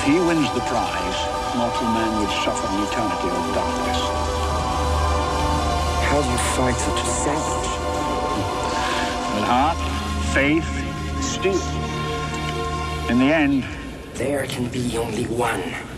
If he wins the prize, mortal man would suffer an eternity of darkness. How do you fight such a savage? With heart, faith, steel. In the end, There can be only one.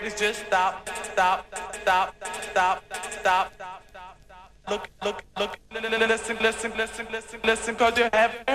Just stop, stop, stop, stop, stop. Look, look, look, listen, listen, listen, listen, listen, cause you haven't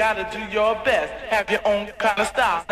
gotta do your best. Have your own kind of style,